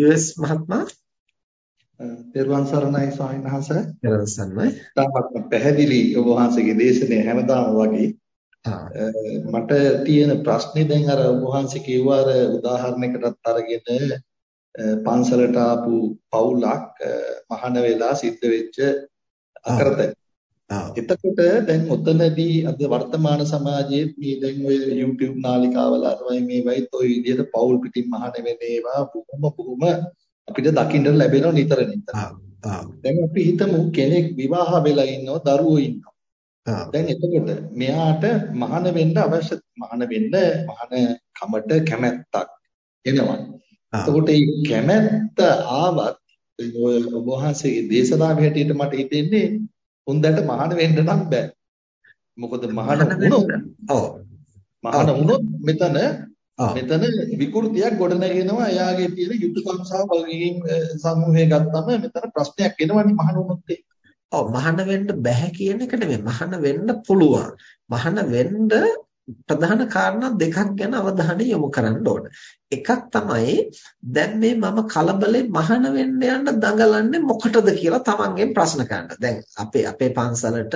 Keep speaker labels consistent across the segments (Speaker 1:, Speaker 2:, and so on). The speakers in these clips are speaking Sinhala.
Speaker 1: US මහත්මයා
Speaker 2: පෙරවන් සරණයි ස්වාමීන් වහන්සේ.
Speaker 1: පෙරවන් සරණයි.
Speaker 2: තාමත් පැහැදිලි ඔබ වහන්සේගේ දේශනය හැමදාම වගේ. මට තියෙන ප්‍රශ්නේ දැන් අර ඔබ වහන්සේ කිව්වා අර උදාහරණයකටත් අරගෙන පන්සලට ආපු පවුලක් මහාන වෙලා සිද්ධ වෙච්ච අකරතැ. එතකොට දැන් ඔතනදී අද වර්තමාන සමාජයේ මේ දැන් ඔය YouTube නාලිකාවල අරවයි මේවයි toy විදිහට පවුල් පිටින් මහාන වෙන ඒවා බොහොම බොහොම අපිට දකින්න ලැබෙනවා නිතර නිතර. දැන් අපි හිතමු කෙනෙක් විවාහ වෙලා ඉන්නවා දරුවෝ ඉන්නවා. දැන් එතකොට මෙයාට මහාන වෙන්න අවශ්‍ය මහාන වෙන්න මහාන කමට කැමැත්තක් එනවා. එතකොට මේ කැමැත්ත ආවත් ඔය ඔබ වහන්සේගේ දේශනාවේ හැටියට මට හිතෙන්නේ හොඳට මහාන වෙන්න නම් බෑ. මොකද මහාන වුණොත් ඔව්. මහාන වුණොත් මෙතන මෙතන විකෘතියක් ගොඩනගෙනවා. එයාගේ තියෙන යුතුයකම් සහ වගකීම් සමූහය ගත්තම මෙතන ප්‍රශ්නයක් එනවනේ මහාන වුණොත්
Speaker 1: ඔව්. මහාන වෙන්න බෑ කියන එක නෙමෙයි. මහාන වෙන්න පුළුවන්. මහාන වෙන්න ප්‍රධාන කාරණා දෙකක් ගැන අවධානය යොමු කරන්න ඕන. එකක් තමයි දැන් මේ මම කලබලේ මහාන වෙන්න යන්න දඟලන්නේ මොකටද කියලා තමන්ගෙන් ප්‍රශ්න කරන්න. දැන් අපේ අපේ පන්සලට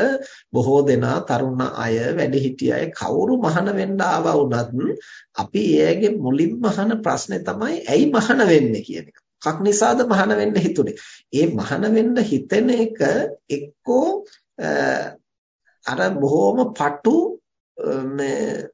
Speaker 1: බොහෝ දෙනා තරුණ අය, වැඩිහිටි අය කවුරු මහාන වෙන්න ආවා වුණත් අපි එයාගේ මුලින්ම අහන ප්‍රශ්නේ තමයි ඇයි මහාන වෙන්නේ කියන එක. කක් නිසාද මහාන වෙන්න හිතුනේ? ඒ මහාන වෙන්න හිතෙන එක එක්කෝ අර බොහොම පටු මේ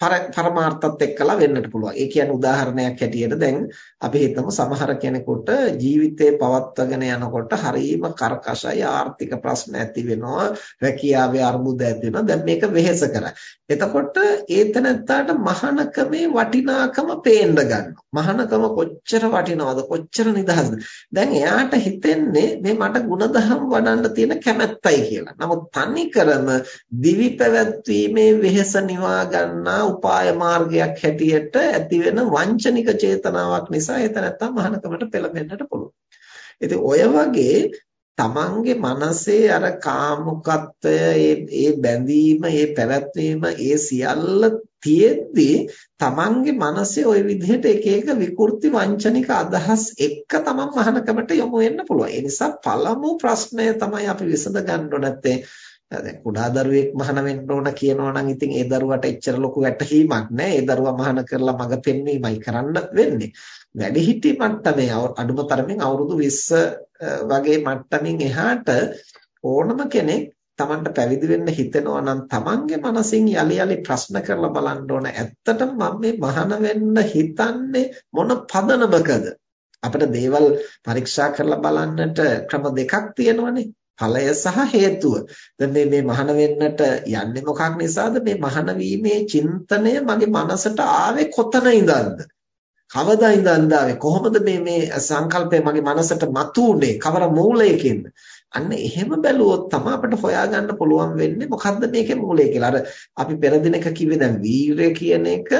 Speaker 1: පරමාර්ථත් එක්කලා වෙන්නට පුළුවන්. ඒ කියන්නේ උදාහරණයක් හැටියට දැන් අපි හිතමු සමහර කෙනෙකුට ජීවිතේ පවත්වාගෙන යනකොට හරීම කරකශයි ආර්ථික ප්‍රශ්න ඇති වෙනවා, රැකියාවේ අර්බුද ඇති වෙනවා. දැන් මේක වෙහෙස කරා. එතකොට ඒතනත්තාට මහානකමේ වටිනාකම පේන්න ගන්නවා. මහානකම කොච්චර වටිනවද, කොච්චර නිදහස්ද. දැන් එයාට හිතෙන්නේ මේ මට ಗುಣධම් වඩන්න තියෙන කැමැත්තයි කියලා. නමුත් තනිකරම දිවි පැවැත්වීමේ වෙහෙස නිවා ගන්නා උපාය මාර්ගයක් හැටියට ඇති වෙන වංචනික චේතනාවක් නිසා ඒක නැත්තම් මහානකමට පෙළඹෙන්නට පුළුවන්. ඉතින් ඔය වගේ තමන්ගේ මනසේ අර කාමුකත්වය ඒ ඒ බැඳීම ඒ පැවැත්වීම ඒ සියල්ල තියෙද්දි තමන්ගේ මනසේ ওই විදිහට එක එක විකෘති වංචනික අදහස් එක්ක තමන් මහානකමට යොමු වෙන්න පුළුවන්. ඒ නිසා පළමු ප්‍රශ්නය තමයි අපි විසඳ ගන්න නැත්තේ දැන් කුඩා දරුවෙක් මහාන වෙන්න ඕන කියනවා නම් ඉතින් ඒ දරුවට එච්චර ලොකු වැටහීමක් නැහැ. ඒ දරුවා මහාන කරලා මඟ පෙන්වීමයි කරන්න වෙන්නේ. වැඩිහිටි මට්ටමේ අඩුම තරමින් අවුරුදු 20 වගේ මට්ටමින් එහාට ඕනම කෙනෙක් Tamanට පැවිදි වෙන්න හිතෙනවා නම් Tamanගේ මනසින් යලි යලි ප්‍රශ්න කරලා බලන්න ඕන. ඇත්තටම මම මේ මහාන වෙන්න හිතන්නේ මොන පදනමකද? අපිට දේවල් පරීක්ෂා කරලා බලන්නට ක්‍රම දෙකක් තියෙනවනේ. ඵලය සහ හේතුව. දැන් මේ මේ මහාන වෙන්නට යන්නේ මොකක් නිසාද? මේ මහාන වීමේ චින්තනය මගේ මනසට ආවේ කොතන ඉඳන්ද? කවදා ඉඳන්ද ආවේ? කොහොමද මේ මේ සංකල්පය මගේ මනසට මතුනේ? කවර මූලයකින්ද? අන්න එහෙම බැලුවොත් තමයි අපිට හොයාගන්න පුළුවන් වෙන්නේ මොකද්ද මේකේ මූලය කියලා. අර අපි පෙර දිනක කිව්වේ දැන් වීරය කියන එක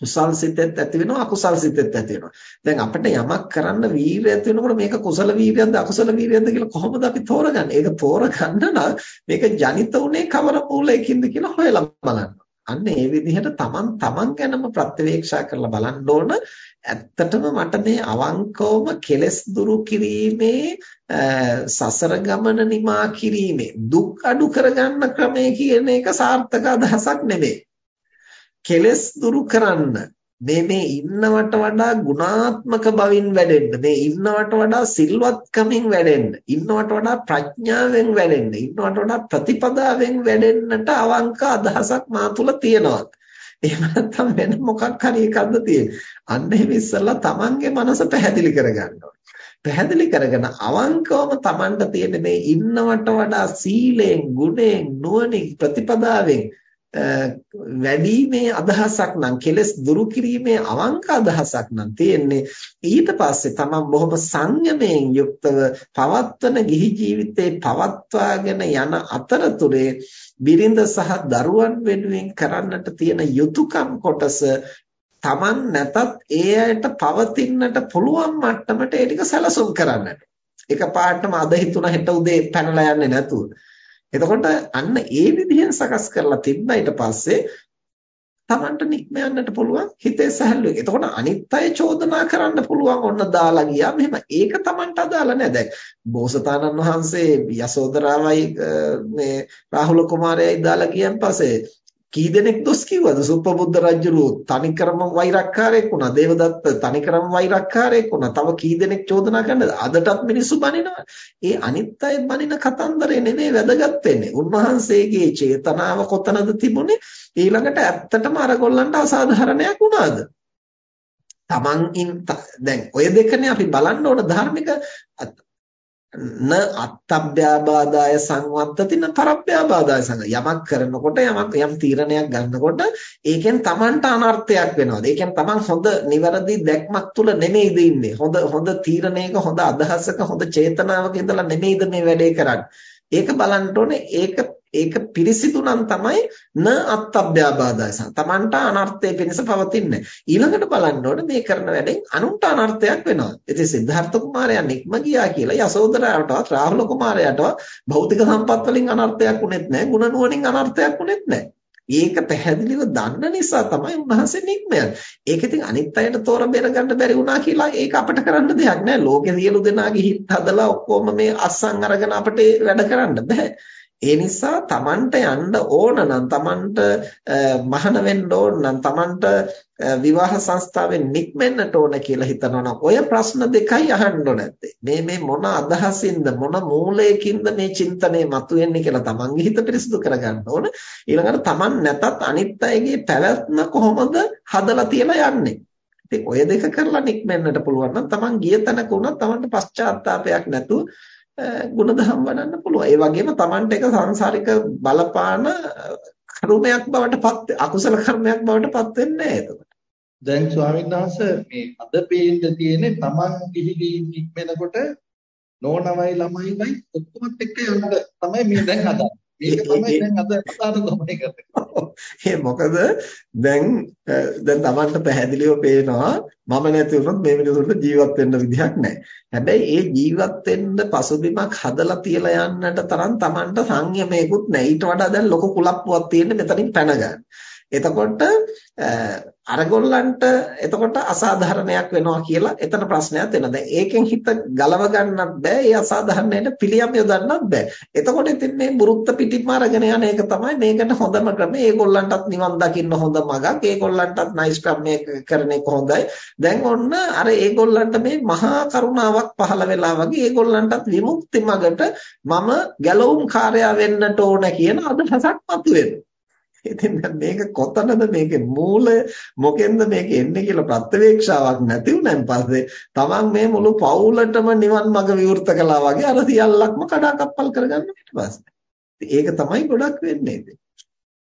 Speaker 1: කුසල් සිතෙත් ඇති වෙනවා අකුසල් සිතෙත් ඇති වෙනවා. දැන් අපිට යමක් කරන්න වීරිය ඇති වෙනකොට මේක කුසල වීරියක්ද අකුසල වීරියක්ද කියලා කොහොමද අපි තෝරගන්නේ? ඒක තෝරගන්න නම් මේක ජනිත උනේ කවර මූලයකින්ද කියලා හොයලා බලන්න. අන්න ඒ විදිහට තමන් තමන් ගැනම ප්‍රත්‍යවේක්ෂා කරලා බලන්න ඕන. ඇත්තටම මට මේ අවංකවම කෙලස් දුරු කිරීමේ සසර ගමන නිමා කිරීමේ දුක් අඩු කරගන්න ක්‍රමය කියන එක සාර්ථක අදහසක් නෙමෙයි. කෙලස් දුරු කරන්න. මේ මේ ඉන්නවට වඩා ගුණාත්මක බවින් වැඩෙන්න. මේ ඉන්නවට වඩා සිල්වත්කමින් වැඩෙන්න. ඉන්නවට වඩා ප්‍රඥාවෙන් වැඩෙන්න. ඉන්නවට වඩා ප්‍රතිපදාවෙන් වැඩෙන්නට අවංක අදහසක් මා තුල තියෙනවා. එහෙම නැත්නම් වෙන මොකක් හරි එකක්ද තියෙන්නේ. අන්න එහෙම ඉස්සෙල්ලා Tamange මනස පැහැදිලි කරගන්න පැහැදිලි කරගෙන අවංකවම Tamanට තියෙන මේ ඉන්නවට වඩා සීලෙන් ගුණෙන් නුවණින් ප්‍රතිපදාවෙන් වැඩිමේ අදහසක් නම් කෙලස් දුරු කිරීමේ අවංක අදහසක් නම් තියෙන්නේ ඊට පස්සේ තමන් බොහොම සංයමයෙන් යුක්තව පවත්වන ගිහි ජීවිතේ පවත්වාගෙන යන අතරතුරේ බිරිඳ සහ දරුවන් වෙනුවෙන් කරන්නට තියෙන යුතුයකම් කොටස තමන් නැතත් ඒ අයට පවතින්නට පුළුවන් මට්ටමට ඒ ටික සැලසුම් කරන්නට. එක පාටම අද හිතුණ හෙට උදේ පැනලා යන්නේ නැතුව. එතකොට අන්න ඒ විදිහෙන් සකස් කරලා තිබ්බ ඊට පස්සේ Tamanට නික්ම යන්නට පුළුවන් හිතේ සැහැල්ලුවක. එතකොට අනිත් අය චෝදනා කරන්න පුළුවන් ඔන්න දාලා ගියා. මෙහෙම ඒක Tamanට අදාළ නැහැ. දැන් බෝසතාණන් වහන්සේ යසෝදරාවයි මේ රාහුල කුමාරයයි දාලා ගියන් පස්සේ කී දෙනෙක් දොස් කිව්වද? සුප්පබුද්ධ රජුරු තනිකරම වෛරක්කාරයෙක් වුණා. දේවදත්ත තනිකරම වෛරක්කාරයෙක් වුණා. තව කී දෙනෙක් චෝදනා කරන්නද? අදටත් මිනිස්සු බනිනවා. ඒ අනිත් අය බනින කතන්දරේ නෙමෙයි වැදගත් වෙන්නේ. උන්වහන්සේගේ චේතනාව කොතනද තිබුණේ? ඊළඟට ඇත්තටම අරගොල්ලන්ට අසාධාරණයක් වුණාද? තමන් දැන් ඔය දෙකනේ අපි බලන්න ඕන ධර්මික න අත්තබ්භ්‍යාබාදාය සංවත්තති න පරබ්භ්‍යාබාදාය සංග. යමක් කරනකොට යමක් යම් තීරණයක් ගන්නකොට ඒකෙන් Tamanට අනර්ථයක් වෙනවාද? ඒකෙන් Taman හොඳ නිවැරදි දැක්මක් තුල නෙමෙයිද ඉන්නේ? හොඳ හොඳ තීරණයක හොඳ අදහසක හොඳ චේතනාවක ඉඳලා නෙමෙයිද මේ වැඩේ කරන්නේ? ඒක බලන්න ඕනේ ඒක ඒක පිරිසිදු නම් තමයි න අත්ත්‍යබ්බාදායස. Tamanta අනර්ථය පිණිස පවතින්නේ. ඊළඟට බලන්න ඕනේ මේ කරන වැඩෙන් අනුන්ට අනර්ථයක් වෙනවා. ඉතින් සිද්ධාර්ථ කුමාරයා නික්ම ගියා කියලා යසෝදරාටවත් රාහුල කුමාරයාටවත් භෞතික සම්පත් වලින් අනර්ථයක් උනේත් නැහැ. ගුණ නුවණින් අනර්ථයක් උනේත් නැහැ. ඒක පැහැදිලිව දන්න නිසා තමයි උන්වහන්සේ නික්ම යන්නේ. ඒක ඉතින් අනිත් අයට තෝර බේර ගන්න බැරි වුණා කියලා ඒක අපිට කරන්න දෙයක් නෑ. ලෝකේ සියලු දෙනාගේ හිත හදලා ඔක්කොම මේ අස්සන් අරගෙන අපිට වැඩ කරන්න බෑ. ඒ නිසා Tamanට යන්න ඕන නම් Tamanට මහාන වෙන්න ඕන නම් Tamanට විවාහ සංස්ථාවෙන් නික්මෙන්නට ඕන කියලා හිතනවා නම් ඔය ප්‍රශ්න දෙකයි අහන්න නැත්තේ. මේ මේ මොන අදහසින්ද මොන මූලයකින්ද මේ චින්තනය මතුවෙන්නේ කියලා Tamanගේ හිත පිරිසිදු කරගන්න ඕන. ඊළඟට Taman නැතත් අනිත් අයගේ පැවැත්ම කොහොමද හදලා තියලා යන්නේ. ඉතින් ඔය දෙක කරලා නික්මෙන්නට පුළුවන් නම් Taman ගිය තැනක උනත් Tamanට පශ්චාත්තාවයක් නැතුව ಗುಣධම් වඩන්න පුළුවන්. ඒ වගේම Tamanට එක සංසාරික බලපාන කර්මයක් බවට පත් අකුසල කර්මයක් බවට පත් වෙන්නේ නැහැ.
Speaker 2: දැන් ස්වාමීන් වහන්සේ මේ අද පේන්න තියෙන්නේ Taman කිහිලි ඉක්මනකොට නෝනවයි ළමයිවයි ඔක්කොමත් එක්ක යන්න තමයි මේ දැන් හදන්නේ. මේක තමයි දැන් අද අසාධකමයි කරන්නේ.
Speaker 1: ඒ මොකද දැන් දැන් Tamanට පැහැදිලිව පේනවා මම නැති වුණොත් මේ මිනිසුන්ට ජීවත් වෙන්න විදිහක් නැහැ. හැබැයි ඒ ජීවත් වෙන්න පසුබිමක් හදලා තියලා යන්නට තරම් Tamanට සංයමයකුත් නැහැ. ඊට වඩා දැන් ලොකු කුලප්පුවක් තියෙන්නේ මෙතනින් පැන ගන්න. එතකොට අරගොල්ලන්ට එතකොට අසාධාරණයක් වෙනවා කියලා එතන ප්‍රශ්නයක් වෙනවා. දැන් ඒකෙන් හිත ගලව ගන්නත් බෑ. ඒ අසාධාරණයට පිළියම් යොදන්නත් බෑ. එතකොට ඉතින් මේ බුරුත්ත පිටින්ම අරගෙන යන එක තමයි මේකට හොඳම ක්‍රමය. ඒගොල්ලන්ටත් නිවන් දකින්න හොඳ මගක්. ඒගොල්ලන්ටත් නයිස් ක්‍රමයක කරන එක හොඳයි. දැන් ඔන්න අර ඒගොල්ලන්ට මේ මහා කරුණාවක් පහළ වෙලා වගේ ඒගොල්ලන්ටත් විමුක්ති මගට මම ගැලවුම් කාර්යය වෙන්නට ඕන කියන අදහසක් මතුවෙනවා. ඉතින් මේක කොතනද මේකේ මූලය මොකෙන්ද මේක එන්නේ කියලා ප්‍රත්‍යවේක්ෂාවක් නැති වුණාන් පස්සේ තමන් මේ මුළු පවුලටම නිවන් මඟ විවෘත කළා වගේ අර සියල්ලක්ම කඩාකප්පල් කරගන්න ඊට පස්සේ. ඒක තමයි ගොඩක් වෙන්නේ.